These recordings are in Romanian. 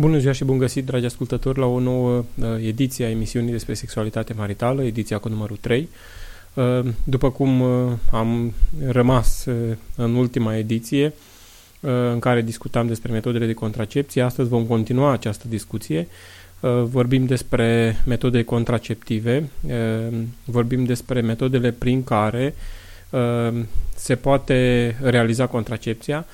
Bună ziua și bun găsit, dragi ascultători, la o nouă uh, ediție a emisiunii despre sexualitate maritală, ediția cu numărul 3. Uh, după cum uh, am rămas uh, în ultima ediție, uh, în care discutam despre metodele de contracepție, astăzi vom continua această discuție. Uh, vorbim despre metode contraceptive, uh, vorbim despre metodele prin care uh, se poate realiza contracepția,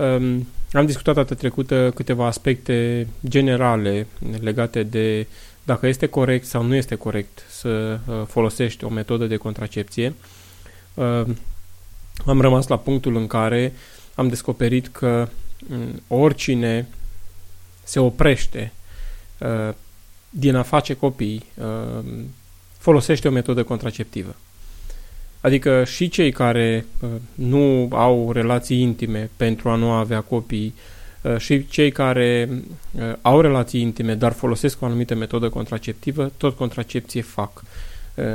Um, am discutat data trecută câteva aspecte generale legate de dacă este corect sau nu este corect să uh, folosești o metodă de contracepție. Um, am rămas la punctul în care am descoperit că um, oricine se oprește uh, din a face copii folosește o metodă contraceptivă. Adică și cei care uh, nu au relații intime pentru a nu avea copii uh, și cei care uh, au relații intime, dar folosesc o anumită metodă contraceptivă, tot contracepție fac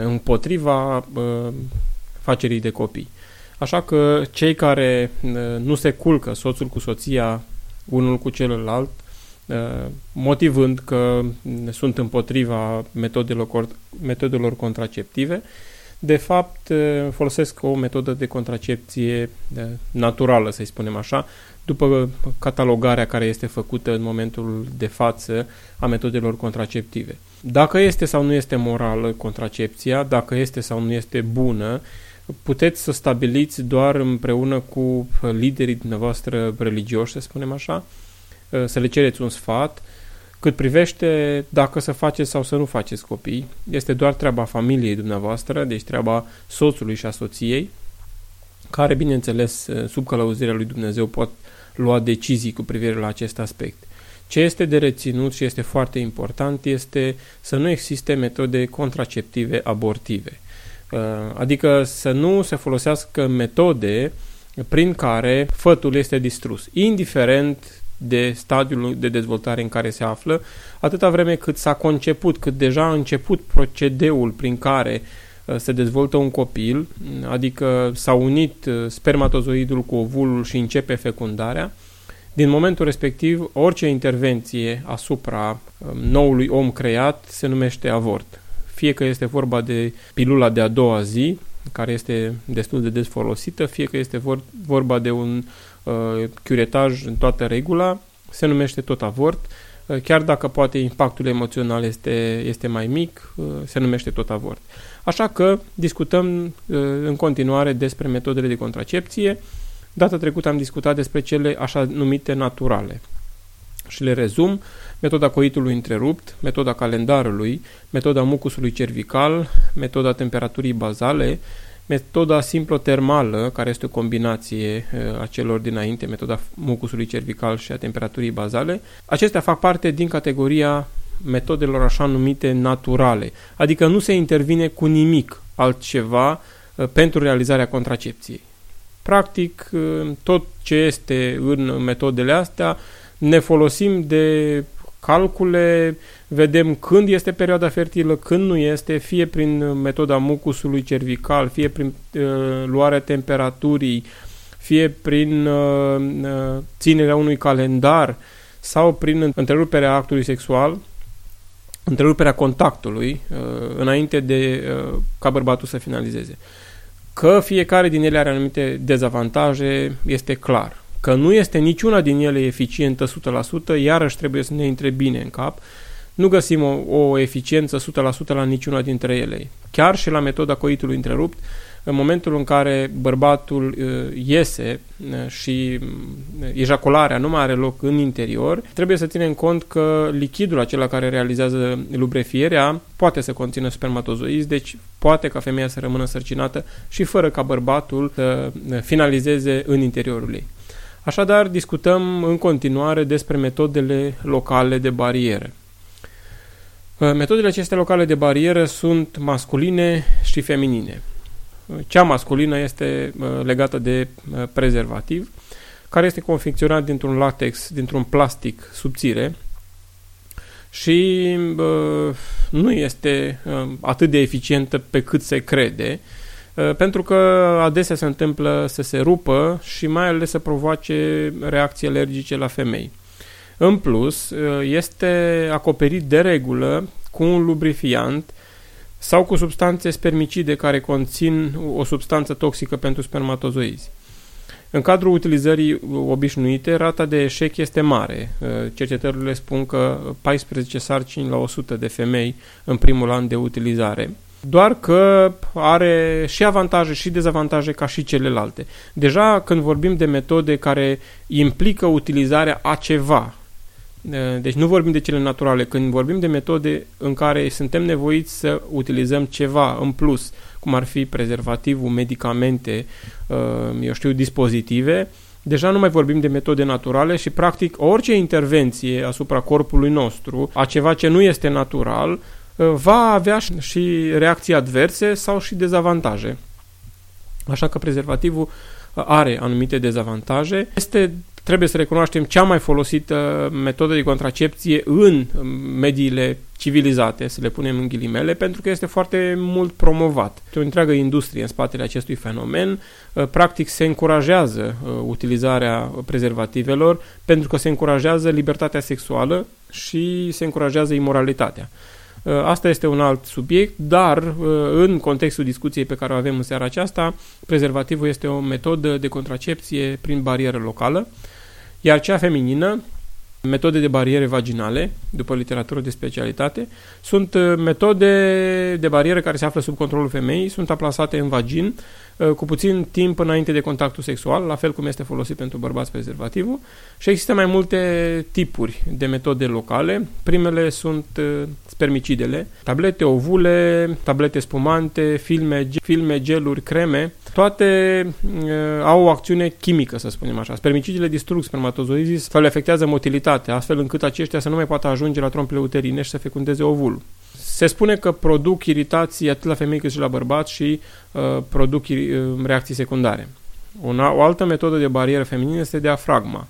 împotriva facerii de copii. Așa că cei care nu se culcă soțul cu soția unul cu celălalt, motivând că sunt împotriva metodelor, metodelor contraceptive, de fapt folosesc o metodă de contracepție naturală, să-i spunem așa, după catalogarea care este făcută în momentul de față a metodelor contraceptive. Dacă este sau nu este morală contracepția, dacă este sau nu este bună, puteți să stabiliți doar împreună cu liderii dumneavoastră religioși, să spunem așa, să le cereți un sfat, cât privește dacă să faceți sau să nu faceți copii, este doar treaba familiei dumneavoastră, deci treaba soțului și a soției, care, bineînțeles, sub călăuzirea lui Dumnezeu pot lua decizii cu privire la acest aspect. Ce este de reținut și este foarte important este să nu existe metode contraceptive abortive. Uh, adică să nu se folosească metode prin care fătul este distrus, indiferent de stadiul de dezvoltare în care se află, atâta vreme cât s-a conceput, cât deja a început procedeul prin care uh, se dezvoltă un copil, adică s-a unit uh, spermatozoidul cu ovulul și începe fecundarea, din momentul respectiv, orice intervenție asupra um, noului om creat se numește avort. Fie că este vorba de pilula de a doua zi, care este destul de des folosită, fie că este vorba de un uh, curetaj în toată regula, se numește tot avort, uh, chiar dacă poate impactul emoțional este, este mai mic, uh, se numește tot avort. Așa că discutăm uh, în continuare despre metodele de contracepție. Data trecută am discutat despre cele așa numite naturale. Și le rezum, metoda coitului întrerupt, metoda calendarului, metoda mucusului cervical, metoda temperaturii bazale, Metoda simplotermală, care este o combinație uh, a celor dinainte, metoda mucusului cervical și a temperaturii bazale, acestea fac parte din categoria metodelor așa numite naturale, adică nu se intervine cu nimic altceva uh, pentru realizarea contracepției. Practic, uh, tot ce este în metodele astea, ne folosim de calcule, vedem când este perioada fertilă, când nu este, fie prin metoda mucusului cervical, fie prin uh, luarea temperaturii, fie prin uh, uh, ținerea unui calendar sau prin întreruperea actului sexual, întreruperea contactului uh, înainte de uh, ca bărbatul să finalizeze. Că fiecare din ele are anumite dezavantaje, este clar. Că nu este niciuna din ele eficientă 100%, iarăși trebuie să ne intre bine în cap. Nu găsim o, o eficiență 100% la niciuna dintre ele. Chiar și la metoda coitului întrerupt, în momentul în care bărbatul uh, iese uh, și uh, ejacularea nu mai are loc în interior, trebuie să ținem cont că lichidul acela care realizează lubrefierea poate să conțină spermatozoizi, deci poate ca femeia să rămână sărcinată și fără ca bărbatul să finalizeze în interiorul ei. Așadar, discutăm în continuare despre metodele locale de barieră. Metodele acestea locale de barieră sunt masculine și feminine. Cea masculină este legată de prezervativ, care este confecționat dintr-un latex, dintr-un plastic subțire și nu este atât de eficientă pe cât se crede, pentru că adesea se întâmplă să se rupă și mai ales să provoace reacții alergice la femei. În plus, este acoperit de regulă cu un lubrifiant sau cu substanțe spermicide care conțin o substanță toxică pentru spermatozoizi. În cadrul utilizării obișnuite, rata de eșec este mare. Cercetările spun că 14 sarcini la 100 de femei în primul an de utilizare doar că are și avantaje și dezavantaje ca și celelalte. Deja când vorbim de metode care implică utilizarea a ceva, deci nu vorbim de cele naturale, când vorbim de metode în care suntem nevoiți să utilizăm ceva în plus, cum ar fi prezervativul, medicamente, eu știu, dispozitive, deja nu mai vorbim de metode naturale și practic orice intervenție asupra corpului nostru, a ceva ce nu este natural, va avea și reacții adverse sau și dezavantaje. Așa că prezervativul are anumite dezavantaje. Este, trebuie să recunoaștem, cea mai folosită metodă de contracepție în mediile civilizate, să le punem în ghilimele, pentru că este foarte mult promovat. Este o întreagă industrie în spatele acestui fenomen. Practic se încurajează utilizarea prezervativelor pentru că se încurajează libertatea sexuală și se încurajează imoralitatea. Uh, asta este un alt subiect, dar uh, în contextul discuției pe care o avem în seara aceasta, prezervativul este o metodă de contracepție prin barieră locală, iar cea feminină, metode de bariere vaginale, după literatură de specialitate, sunt uh, metode de barieră care se află sub controlul femeii, sunt aplasate în vagin, Uh, cu puțin timp înainte de contactul sexual, la fel cum este folosit pentru bărbați prezervativul și există mai multe tipuri de metode locale. Primele sunt uh, spermicidele, tablete, ovule, tablete spumante, filme, filme geluri, creme, toate uh, au o acțiune chimică, să spunem așa. Spermicidele distrug spermatozoizii sau le afectează motilitatea, astfel încât aceștia să nu mai poată ajunge la trompele uterine și să fecundeze ovul. Se spune că produc iritații atât la femei cât și la bărbați și uh, produc uh, reacții secundare. Una, o altă metodă de barieră feminină este diafragma.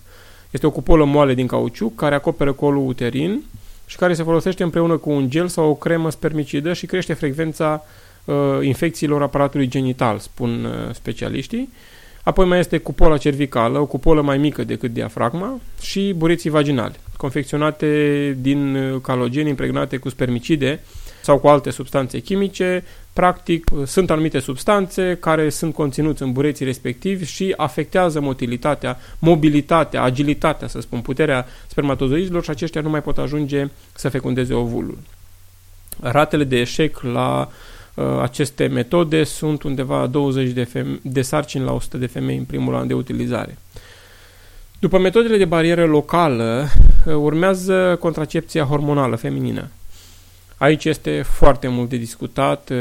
Este o cupolă moale din cauciuc care acoperă colul uterin și care se folosește împreună cu un gel sau o cremă spermicidă și crește frecvența uh, infecțiilor aparatului genital, spun uh, specialiștii. Apoi mai este cupola cervicală, o cupolă mai mică decât diafragma și bureții vaginale, confecționate din uh, calogeni impregnate cu spermicide sau cu alte substanțe chimice. Practic, uh, sunt anumite substanțe care sunt conținuți în bureții respectivi și afectează motilitatea, mobilitatea, agilitatea, să spun, puterea spermatozoizilor și aceștia nu mai pot ajunge să fecundeze ovulul. Ratele de eșec la Uh, aceste metode sunt undeva 20 de, feme- de sarcini la 100 de femei în primul an de utilizare. După metodele de barieră locală, uh, urmează contracepția hormonală feminină. Aici este foarte mult de discutat, uh,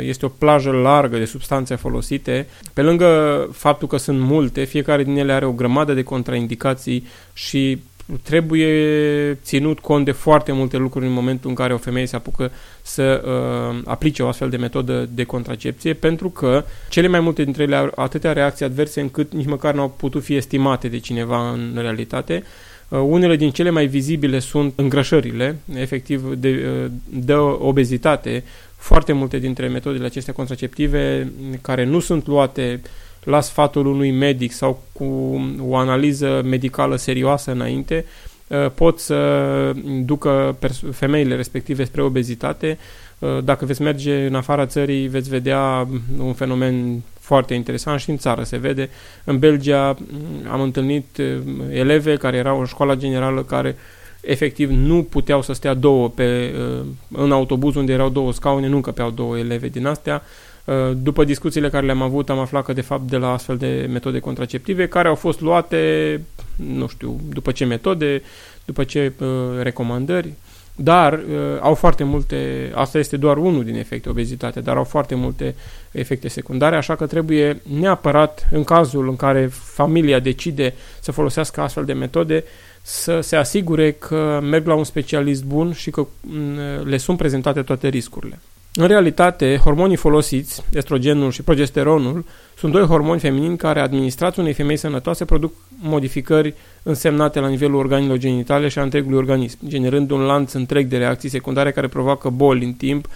este o plajă largă de substanțe folosite. Pe lângă faptul că sunt multe, fiecare din ele are o grămadă de contraindicații și trebuie ținut cont de foarte multe lucruri în momentul în care o femeie se apucă să uh, aplice o astfel de metodă de contracepție, pentru că cele mai multe dintre ele au atâtea reacții adverse încât nici măcar nu au putut fi estimate de cineva în realitate. Uh, unele din cele mai vizibile sunt îngrășările, efectiv de, uh, de obezitate. Foarte multe dintre metodele acestea contraceptive care nu sunt luate uh, la sfatul unui medic sau cu o analiză medicală serioasă înainte, uh, pot să ducă femeile respective spre obezitate. Uh, dacă veți merge în afara țării, veți vedea un fenomen foarte interesant și în țară se vede. În Belgia mm, am întâlnit uh, eleve care erau în școala generală care efectiv nu puteau să stea două pe, în autobuz unde erau două scaune, nu încăpeau două eleve din astea Uh, după discuțiile care le-am avut, am aflat că de fapt de la astfel de metode contraceptive care au fost luate, nu știu, după ce metode, după ce uh, recomandări. Dar uh, au foarte multe, asta este doar unul din efecte obezitate, dar au foarte multe efecte secundare, așa că trebuie neapărat, în cazul în care familia decide să folosească astfel de metode, să se asigure că merg la un specialist bun și că mm, le sunt prezentate toate riscurile. În realitate, hormonii folosiți, estrogenul și progesteronul, sunt doi hormoni feminini care, administrați unei femei sănătoase, produc modificări însemnate la nivelul organelor genitale și a întregului organism, generând un lanț întreg de reacții secundare care provoacă boli în timp,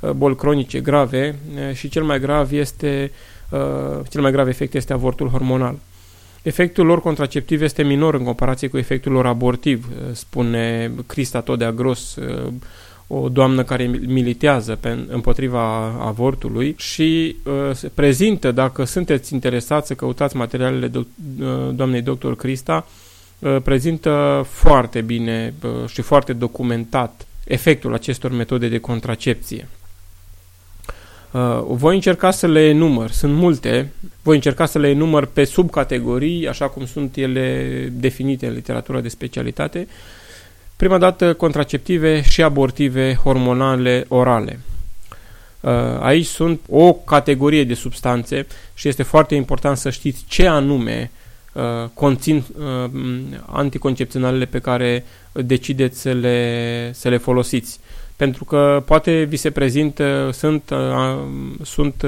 uh, boli cronice grave uh, și cel mai grav este uh, cel mai grav efect este avortul hormonal. Efectul lor contraceptiv este minor în comparație cu efectul lor abortiv, spune Crista Todea Gros, o doamnă care militează pe, împotriva avortului și uh, se prezintă, dacă sunteți interesați să căutați materialele do, uh, doamnei doctor Crista, uh, prezintă foarte bine uh, și foarte documentat efectul acestor metode de contracepție. Uh, voi încerca să le enumăr, sunt multe, voi încerca să le enumăr pe subcategorii, așa cum sunt ele definite în literatura de specialitate, uh, Prima dată contraceptive și abortive hormonale orale. Uh, aici sunt o categorie de substanțe și este foarte important să știți ce anume uh, conțin uh, anticoncepționalele pe care decideți să le, să le folosiți. Pentru că poate vi se prezintă, sunt, sunt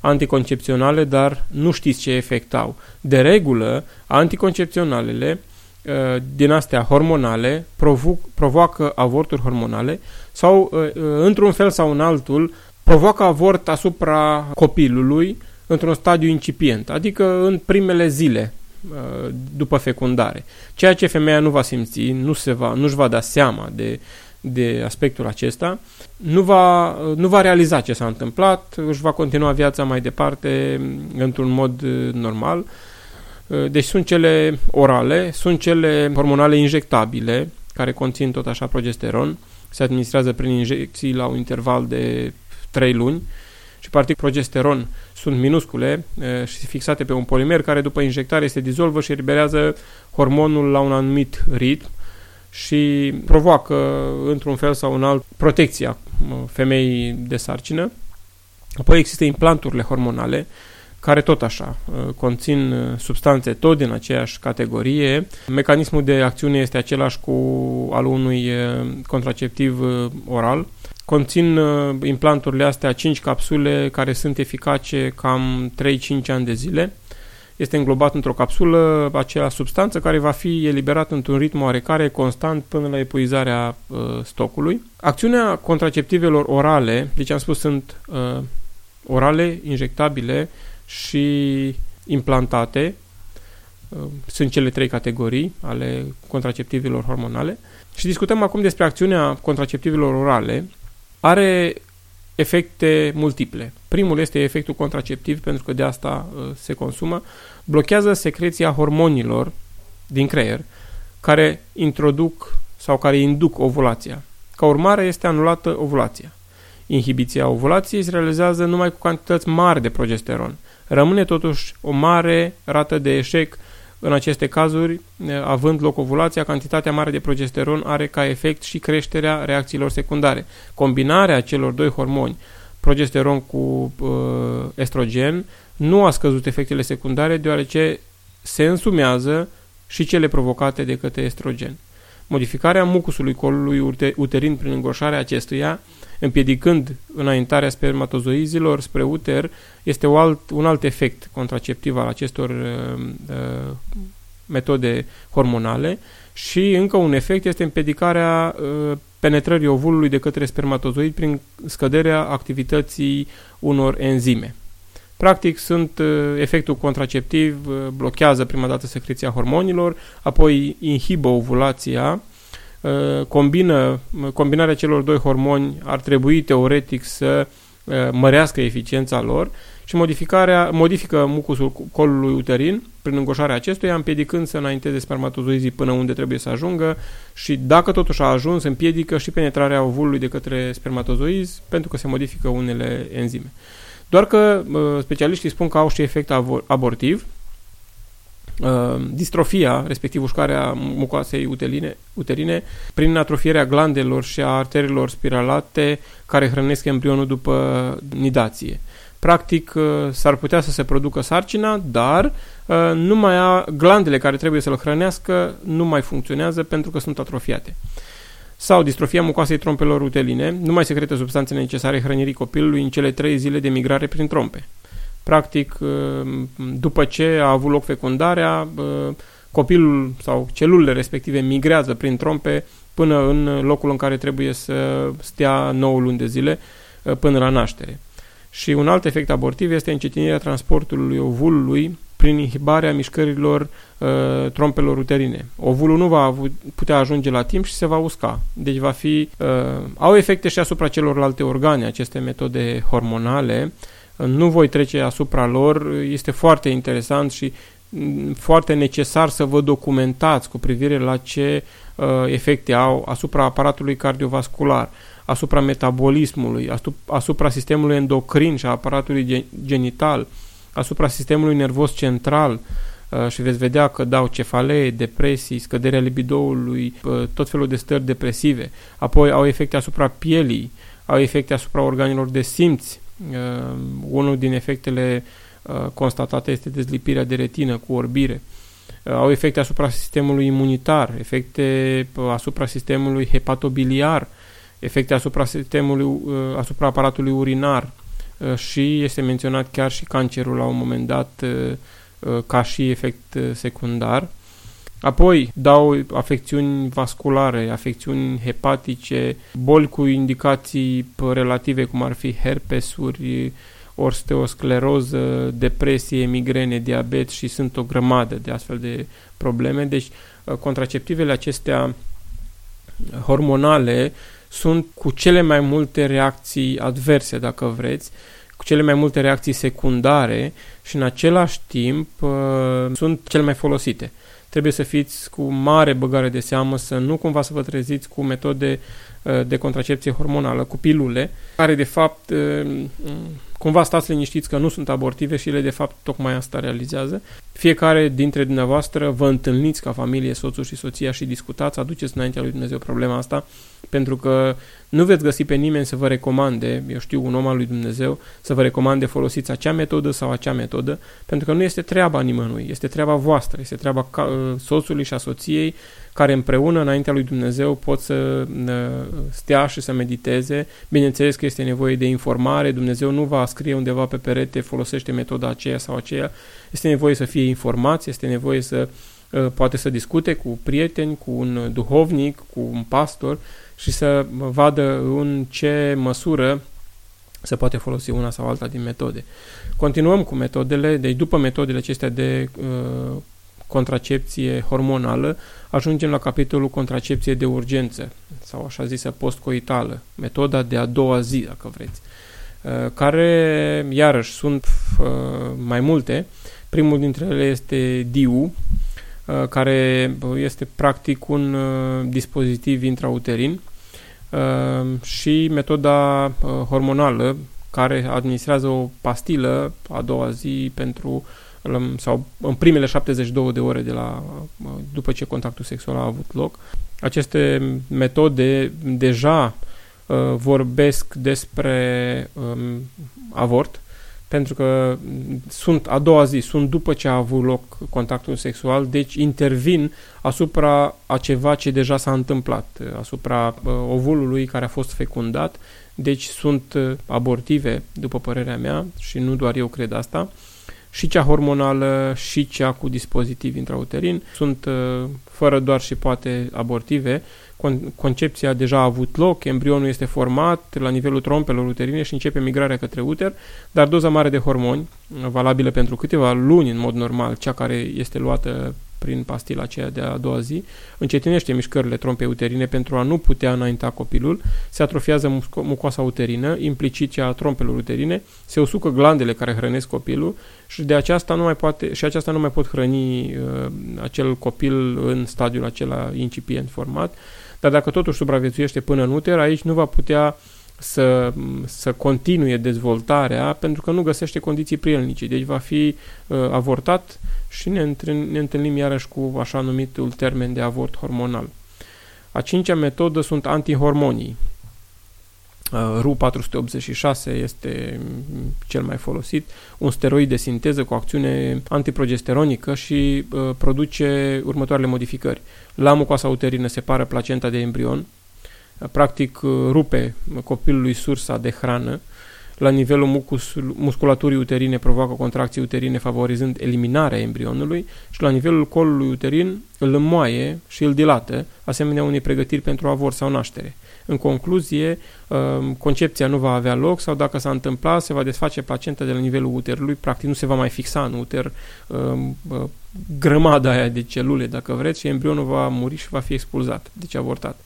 anticoncepționale, dar nu știți ce efect au. De regulă, anticoncepționalele Uh, din astea hormonale provoc, provoacă avorturi hormonale sau, uh, uh, într-un fel sau în altul, provoacă avort asupra copilului într-un stadiu incipient, adică în primele zile după fecundare. Ceea ce femeia nu va simți, nu se va, nu-și va da seama de, de aspectul acesta, nu va, nu va realiza ce s-a întâmplat, își va continua viața mai departe într-un mod normal, Uh, deci sunt cele orale, sunt cele hormonale injectabile, care conțin tot așa progesteron, se administrează prin injecții la un interval de 3 luni. Și practic progesteron sunt minuscule uh, și fixate pe un polimer care după injectare se dizolvă și eliberează hormonul la un anumit ritm și provoacă într-un fel sau un alt protecția uh, femeii de sarcină. Apoi există implanturile hormonale care tot așa uh, conțin uh, substanțe tot din aceeași categorie. Mecanismul de acțiune este același cu al unui uh, contraceptiv oral. Conțin implanturile astea 5 capsule care sunt eficace cam 3-5 ani de zile. Este înglobat într-o capsulă acea substanță care va fi eliberată într-un ritm oarecare constant până la epuizarea uh, stocului. Acțiunea contraceptivelor orale, deci am spus sunt uh, orale, injectabile, și implantate. Uh, sunt cele trei categorii ale contraceptivilor hormonale. Și discutăm acum despre acțiunea contraceptivilor orale. Are efecte multiple. Primul este efectul contraceptiv, pentru că de asta uh, se consumă. Blochează secreția hormonilor din creier, care introduc sau care induc ovulația. Ca urmare este anulată ovulația. Inhibiția ovulației se realizează numai cu cantități mari de progesteron. Rămâne totuși o mare rată de eșec în aceste cazuri, având loc ovulația, cantitatea mare de progesteron are ca efect și creșterea reacțiilor secundare. Combinarea celor doi hormoni, progesteron cu uh, estrogen, nu a scăzut efectele secundare deoarece se însumează și cele provocate de către estrogen. Modificarea mucusului colului uterin prin îngroșarea acestuia împiedicând înaintarea spermatozoizilor spre uter, este un alt, un alt efect contraceptiv al acestor uh, uh, metode hormonale și încă un efect este împiedicarea uh, penetrării ovulului de către spermatozoid prin scăderea activității unor enzime. Practic sunt uh, efectul contraceptiv, uh, blochează prima dată secreția hormonilor, apoi inhibă ovulația, Uh, combină, combinarea celor doi hormoni ar trebui teoretic să uh, mărească eficiența lor și modificarea, modifică mucusul colului uterin prin îngoșarea acestuia, împiedicând să înainteze spermatozoizii până unde trebuie să ajungă și dacă totuși a ajuns, împiedică și penetrarea ovulului de către spermatozoizi pentru că se modifică unele enzime. Doar că uh, specialiștii spun că au și efect abortiv, uh, distrofia, respectiv ușcarea mucoasei uterine, uterine, prin atrofierea glandelor și a arterelor spiralate care hrănesc embrionul după nidație. Practic, uh, s-ar putea să se producă sarcina, dar uh, nu mai a, glandele care trebuie să-l hrănească nu mai funcționează pentru că sunt atrofiate. Sau distrofia mucoasei trompelor uterine, nu mai secretă substanțele necesare hrănirii copilului în cele trei zile de migrare prin trompe. Practic, uh, după ce a avut loc fecundarea, copilul sau celulele respective migrează prin trompe până în locul în care trebuie să stea 9 luni de zile până la naștere. Și un alt efect abortiv este încetinirea transportului ovulului prin inhibarea mișcărilor uh, trompelor uterine. Ovulul nu va putea ajunge la timp și se va usca. Deci va fi... Uh, au efecte și asupra celorlalte organe aceste metode hormonale. Uh, nu voi trece asupra lor. Este foarte interesant și mm, foarte necesar să vă documentați cu privire la ce uh, efecte au asupra aparatului cardiovascular asupra metabolismului, asupra sistemului endocrin și a aparatului genital, asupra sistemului nervos central uh, și veți vedea că dau cefalee, depresii, scăderea libidoului, uh, tot felul de stări depresive. Apoi au efecte asupra pielii, au efecte asupra organelor de simți. Uh, unul din efectele constatate este dezlipirea de retină cu orbire. Au efecte asupra sistemului imunitar, efecte asupra sistemului hepatobiliar, efecte asupra sistemului, uh, asupra aparatului urinar uh, și este menționat chiar și cancerul la un moment dat uh, ca și efect secundar. Apoi dau afecțiuni vasculare, afecțiuni hepatice, boli cu indicații relative cum ar fi herpesuri, osteoscleroză, depresie, migrene, diabet și sunt o grămadă de astfel de probleme. Deci contraceptivele acestea hormonale sunt cu cele mai multe reacții adverse, dacă vreți, cu cele mai multe reacții secundare și în același timp uh, sunt cele mai folosite. Trebuie să fiți cu mare băgare de seamă, să nu cumva să vă treziți cu metode uh, de contracepție hormonală, cu pilule, care de fapt uh, cumva stați liniștiți că nu sunt abortive și ele de fapt tocmai asta realizează. Fiecare dintre dumneavoastră vă întâlniți ca familie, soțul și soția și discutați, aduceți înaintea lui Dumnezeu problema asta, pentru că nu veți găsi pe nimeni să vă recomande, eu știu, un om al lui Dumnezeu, să vă recomande folosiți acea metodă sau acea metodă, pentru că nu este treaba nimănui, este treaba voastră, este treaba soțului și a soției care împreună înaintea lui Dumnezeu pot să stea și să mediteze. Bineînțeles că este nevoie de informare, Dumnezeu nu va scrie undeva pe perete, folosește metoda aceea sau aceea. Este nevoie să fie informați, este nevoie să ă, poate să discute cu prieteni, cu un duhovnic, cu un pastor și să vadă în ce măsură se poate folosi una sau alta din metode. Continuăm cu metodele, deci după metodele acestea de uh, contracepție hormonală, ajungem la capitolul contracepție de urgență sau așa zisă postcoitală, metoda de a doua zi, dacă vreți, uh, care, iarăși, sunt uh, mai multe. Primul dintre ele este DIU, uh, care este practic un dispozitiv intrauterin și metoda hormonală, care administrează o pastilă a doua zi pentru sau în primele 72 de ore de la, după ce contactul sexual a avut loc. Aceste metode deja uh, vorbesc despre um, avort, pentru că sunt a doua zi, sunt după ce a avut loc contactul sexual, deci intervin asupra a ceva ce deja s-a întâmplat, asupra uh, ovulului care a fost fecundat, deci sunt uh, abortive, după părerea mea, și nu doar eu cred asta, și cea hormonală și cea cu dispozitiv intrauterin sunt uh, fără doar și poate abortive. concepția deja a avut loc, embrionul este format la nivelul trompelor uterine și începe migrarea către uter, dar doza mare de hormoni, valabilă pentru câteva luni în mod normal, cea care este luată prin pastila aceea de a doua zi, încetinește mișcările trompei uterine pentru a nu putea înainta copilul, se atrofiază mucoasa uterină, implicit cea a trompelor uterine, se usucă glandele care hrănesc copilul și de aceasta nu mai poate și aceasta nu mai pot hrăni uh, acel copil în stadiul acela incipient format, dar dacă totuși supraviețuiește până în uter, aici nu va putea să, să continue dezvoltarea pentru că nu găsește condiții prielnice. Deci va fi uh, avortat și ne, întâlnim, ne întâlnim iarăși cu așa numitul termen de avort hormonal. A cincea metodă sunt antihormonii. Uh, RU486 este cel mai folosit, un steroid de sinteză cu acțiune antiprogesteronică și uh, produce următoarele modificări. La mucoasa uterină separă placenta de embrion, practic uh, rupe copilului sursa de hrană, la nivelul mucus, musculaturii uterine provoacă contracții uterine favorizând eliminarea embrionului și la nivelul colului uterin îl înmoaie și îl dilată, asemenea unei pregătiri pentru avort sau naștere. În concluzie, uh, concepția nu va avea loc sau dacă s-a întâmplat, se va desface placenta de la nivelul uterului, practic nu se va mai fixa în uter uh, grămada aia de celule, dacă vreți, și embrionul va muri și va fi expulzat, deci avortat.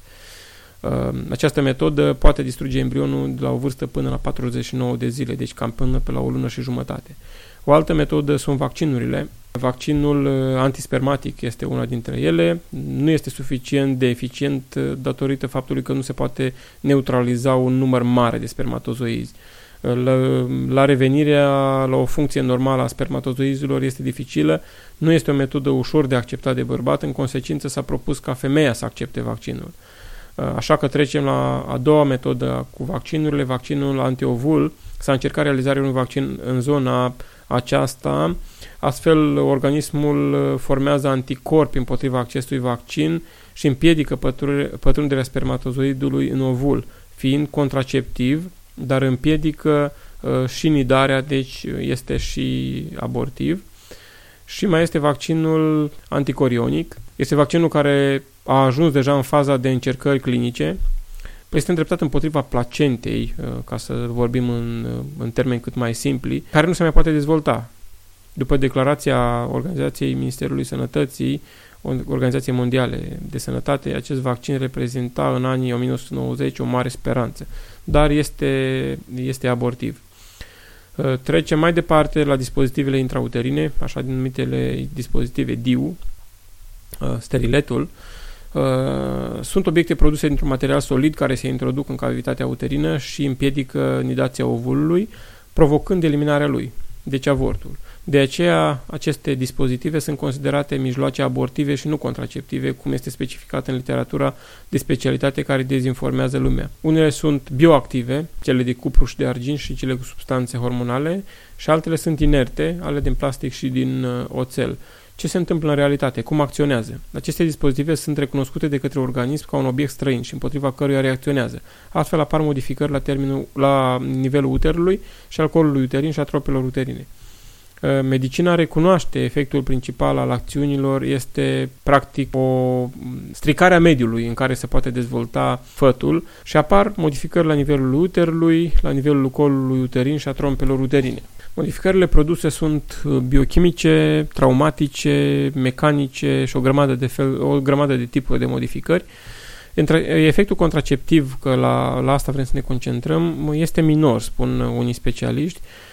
Ehm, această metodă poate distruge embrionul de la o vârstă până la 49 de zile, deci cam până pe la o lună și jumătate. O altă metodă sunt vaccinurile. Vaccinul uh, antispermatic este una dintre ele. Nu este suficient de eficient uh, datorită faptului că nu se poate neutraliza un număr mare de spermatozoizi. Uh, la, la revenirea la o funcție normală a spermatozoizilor este dificilă, nu este o metodă ușor de acceptat de bărbat, în consecință s-a propus ca femeia să accepte vaccinul. Așa că trecem la a doua metodă cu vaccinurile, vaccinul antiovul. S-a încercat realizarea unui vaccin în zona aceasta, astfel organismul formează anticorpi împotriva acestui vaccin și împiedică pătrunderea spermatozoidului în ovul, fiind contraceptiv, dar împiedică uh, și nidarea, deci este și abortiv. Și mai este vaccinul anticorionic. Este vaccinul care a ajuns deja în faza de încercări clinice, este îndreptat împotriva placentei, uh, ca să vorbim în, uh, în termeni cât mai simpli, care nu se mai poate dezvolta. După declarația Organizației Ministerului Sănătății, Organizației Mondiale de Sănătate, acest vaccin reprezenta în anii 1990 o mare speranță, dar este, este abortiv. Uh, trecem mai departe la dispozitivele intrauterine, așa numitele dispozitive DIU, steriletul, Uh, sunt obiecte produse dintr-un material solid care se introduc în cavitatea uterină și împiedică nidația ovulului, provocând eliminarea lui, deci avortul. De aceea, aceste dispozitive sunt considerate mijloace abortive și nu contraceptive, cum este specificat în literatura de specialitate care dezinformează lumea. Unele sunt bioactive, cele de cupru și de argint și cele cu substanțe hormonale, și altele sunt inerte, ale din plastic și din uh, oțel ce se întâmplă în realitate, cum acționează. Aceste dispozitive sunt recunoscute de către organism ca un obiect străin și împotriva căruia reacționează. Astfel apar modificări la, terminul, la nivelul uterului și al colului uterin și a tropelor uterine. Uh, medicina recunoaște efectul principal al acțiunilor este practic o stricare a mediului în care se poate dezvolta fătul și apar modificări la nivelul uterului, la nivelul colului uterin și a trompelor uterine. Modificările produse sunt uh, biochimice, traumatice, mecanice și o grămadă de, fel, o grămadă de tipuri de modificări. Efectul contraceptiv, că la, la asta vrem să ne concentrăm, este minor, spun unii specialiști, uh,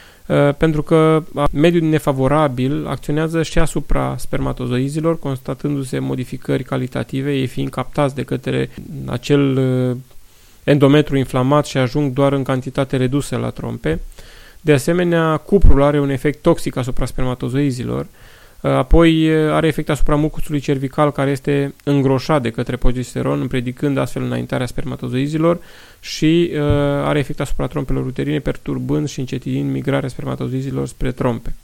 pentru că mediul nefavorabil acționează și asupra spermatozoizilor, constatându-se modificări calitative, ei fiind captați de către acel uh, endometru inflamat și ajung doar în cantitate redusă la trompe. De asemenea, cuprul are un efect toxic asupra spermatozoizilor, uh, apoi uh, are efect asupra mucusului cervical care este îngroșat de către progesteron, împiedicând astfel înaintarea spermatozoizilor și uh, are efect asupra trompelor uterine, perturbând și încetinind migrarea spermatozoizilor spre trompe.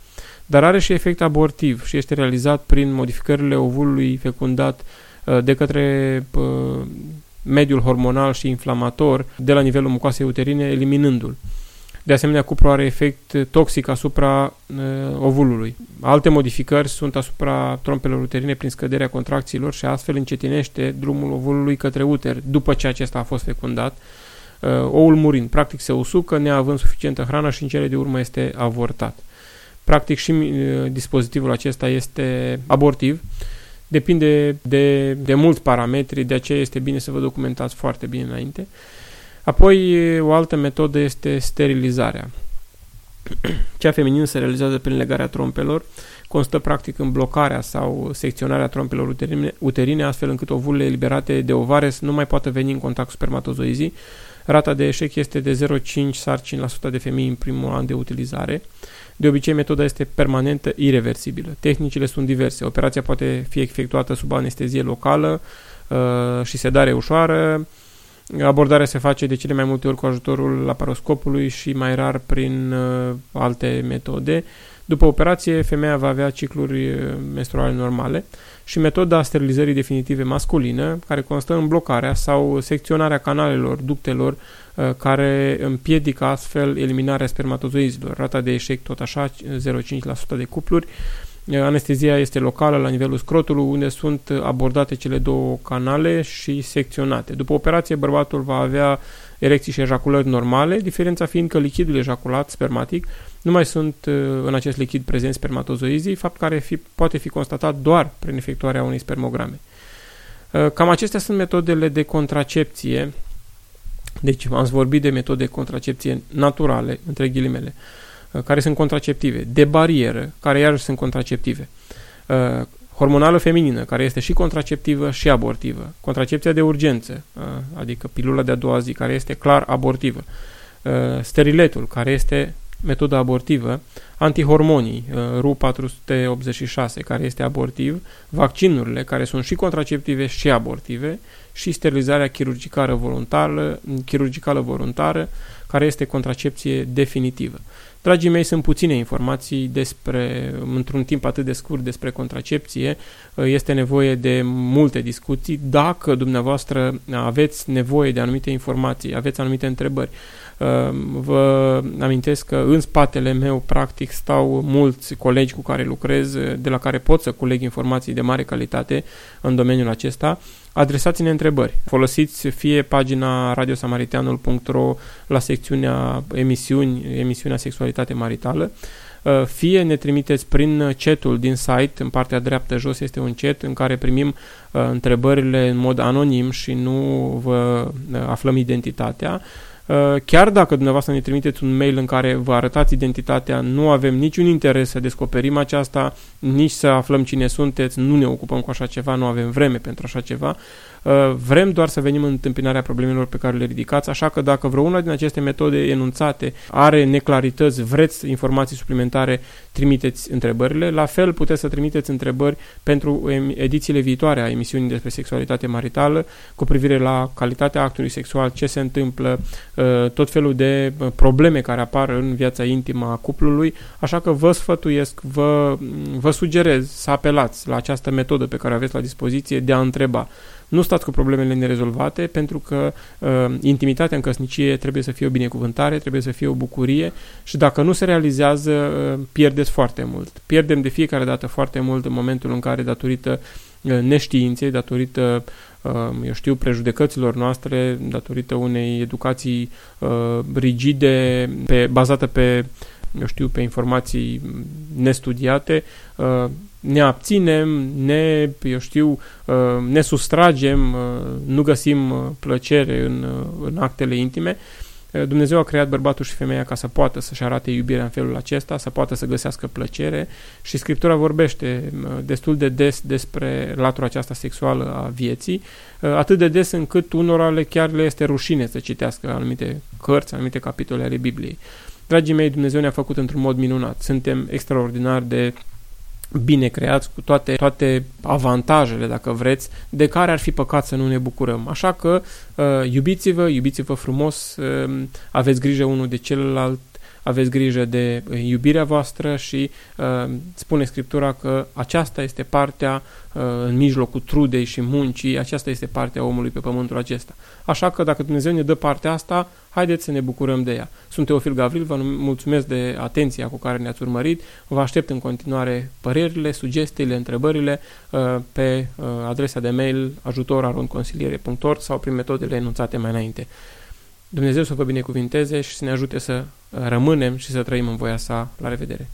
Dar are și efect abortiv și este realizat prin modificările ovulului fecundat uh, de către uh, mediul hormonal și inflamator de la nivelul mucoasei uterine, eliminându-l. De asemenea, cupru are efect toxic asupra uh, ovulului. Alte modificări sunt asupra trompelor uterine prin scăderea contracțiilor și astfel încetinește drumul ovulului către uter după ce acesta a fost fecundat, uh, oul murind. Practic se usucă neavând suficientă hrană și în cele de urmă este avortat. Practic și uh, dispozitivul acesta este abortiv. Depinde de, de mulți parametri, de aceea este bine să vă documentați foarte bine înainte. Uh, Apoi, o altă metodă este sterilizarea. Cea feminină se realizează prin legarea trompelor, constă practic în blocarea sau secționarea trompelor uterine, uterine astfel încât ovurile eliberate de ovare să nu mai poată veni în contact cu spermatozoizii. Rata de eșec este de 0,5 sarcini la 100 de femei în primul an de utilizare. De obicei, metoda este permanentă, irreversibilă. Tehnicile sunt diverse. Operația poate fi efectuată sub anestezie locală uh, și sedare ușoară. Abordarea se face de cele mai multe ori cu ajutorul laparoscopului și mai rar prin uh, alte metode. După operație, femeia va avea cicluri uh, menstruale normale și metoda sterilizării definitive masculină, care constă în blocarea sau secționarea canalelor, ductelor, uh, care împiedică astfel eliminarea spermatozoizilor. Rata de eșec tot așa, 0,5% de cupluri. Uh, anestezia este locală la nivelul scrotului, unde sunt abordate cele două canale și secționate. După operație, bărbatul va avea erecții și ejaculări normale, diferența fiind că lichidul ejaculat spermatic nu mai sunt uh, în acest lichid prezenți spermatozoizii, fapt care fi, poate fi constatat doar prin efectuarea unei spermograme. Uh, cam acestea sunt metodele de contracepție, deci am vorbit de metode de contracepție naturale, între ghilimele, uh, care sunt contraceptive, de barieră, care iarăși sunt contraceptive, hormonală feminină, care este și contraceptivă și abortivă, contracepția de urgență, adică pilula de a doua zi, care este clar abortivă, steriletul, care este metoda abortivă, antihormonii, uh, RU486, care este abortiv, vaccinurile, care sunt și contraceptive și abortive, și sterilizarea chirurgicală voluntară, chirurgicală voluntară care este contracepție definitivă. Dragii mei, sunt puține informații despre, într-un timp atât de scurt despre contracepție. Este nevoie de multe discuții. Dacă dumneavoastră aveți nevoie de anumite informații, aveți anumite întrebări, vă amintesc că în spatele meu, practic, stau mulți colegi cu care lucrez, de la care pot să culeg informații de mare calitate în domeniul acesta adresați-ne întrebări. Folosiți fie pagina radiosamariteanul.ro la secțiunea emisiuni, emisiunea sexualitate maritală, uh, fie ne trimiteți prin chatul din site, în partea dreaptă jos este un chat în care primim uh, întrebările în mod anonim și nu vă uh, aflăm identitatea, Uh, chiar dacă dumneavoastră ne trimiteți un mail în care vă arătați identitatea, nu avem niciun interes să descoperim aceasta, nici să aflăm cine sunteți, nu ne ocupăm cu așa ceva, nu avem vreme pentru așa ceva. Uh, vrem doar să venim în întâmpinarea problemelor pe care le ridicați, așa că dacă vreuna din aceste metode enunțate are neclarități, vreți informații suplimentare, trimiteți întrebările. La fel puteți să trimiteți întrebări pentru edițiile viitoare a emisiunii despre sexualitate maritală cu privire la calitatea actului sexual, ce se întâmplă, uh, tot felul de uh, probleme care apar în viața intimă a cuplului, așa că vă sfătuiesc, vă, vă sugerez să apelați la această metodă pe care aveți la dispoziție de a întreba nu stați cu problemele nerezolvate pentru că uh, intimitatea în căsnicie trebuie să fie o binecuvântare, trebuie să fie o bucurie și dacă nu se realizează, uh, pierdeți foarte mult. Pierdem de fiecare dată foarte mult în momentul în care, datorită uh, neștiinței, datorită uh, eu știu, prejudecăților noastre, datorită unei educații uh, rigide, pe, bazată pe, eu știu, pe informații nestudiate, uh, ne abținem, ne, eu știu, uh, ne sustragem, uh, nu găsim uh, plăcere în, în actele intime. Dumnezeu a creat bărbatul și femeia ca să poată să-și arate iubirea în felul acesta, să poată să găsească plăcere și Scriptura vorbește destul de des despre latura aceasta sexuală a vieții, atât de des încât unora le chiar le este rușine să citească anumite cărți, anumite capitole ale Bibliei. Dragii mei, Dumnezeu ne-a făcut într-un mod minunat. Suntem extraordinar de bine creați, cu toate, toate avantajele, dacă vreți, de care ar fi păcat să nu ne bucurăm. Așa că uh, iubiți-vă, iubiți-vă frumos, uh, aveți grijă unul de celălalt, aveți grijă de uh, iubirea voastră și uh, spune Scriptura că aceasta este partea uh, în mijlocul trudei și muncii, aceasta este partea omului pe pământul acesta. Așa că dacă Dumnezeu ne dă partea asta, haideți să ne bucurăm de ea. Sunt Teofil Gavril, vă mulțumesc de atenția cu care ne-ați urmărit, vă aștept în continuare părerile, sugestiile, întrebările uh, pe uh, adresa de mail ajutorarondconsiliere.org sau prin metodele enunțate mai înainte. Dumnezeu să vă binecuvinteze și să ne ajute să rămânem și să trăim în voia sa. La revedere!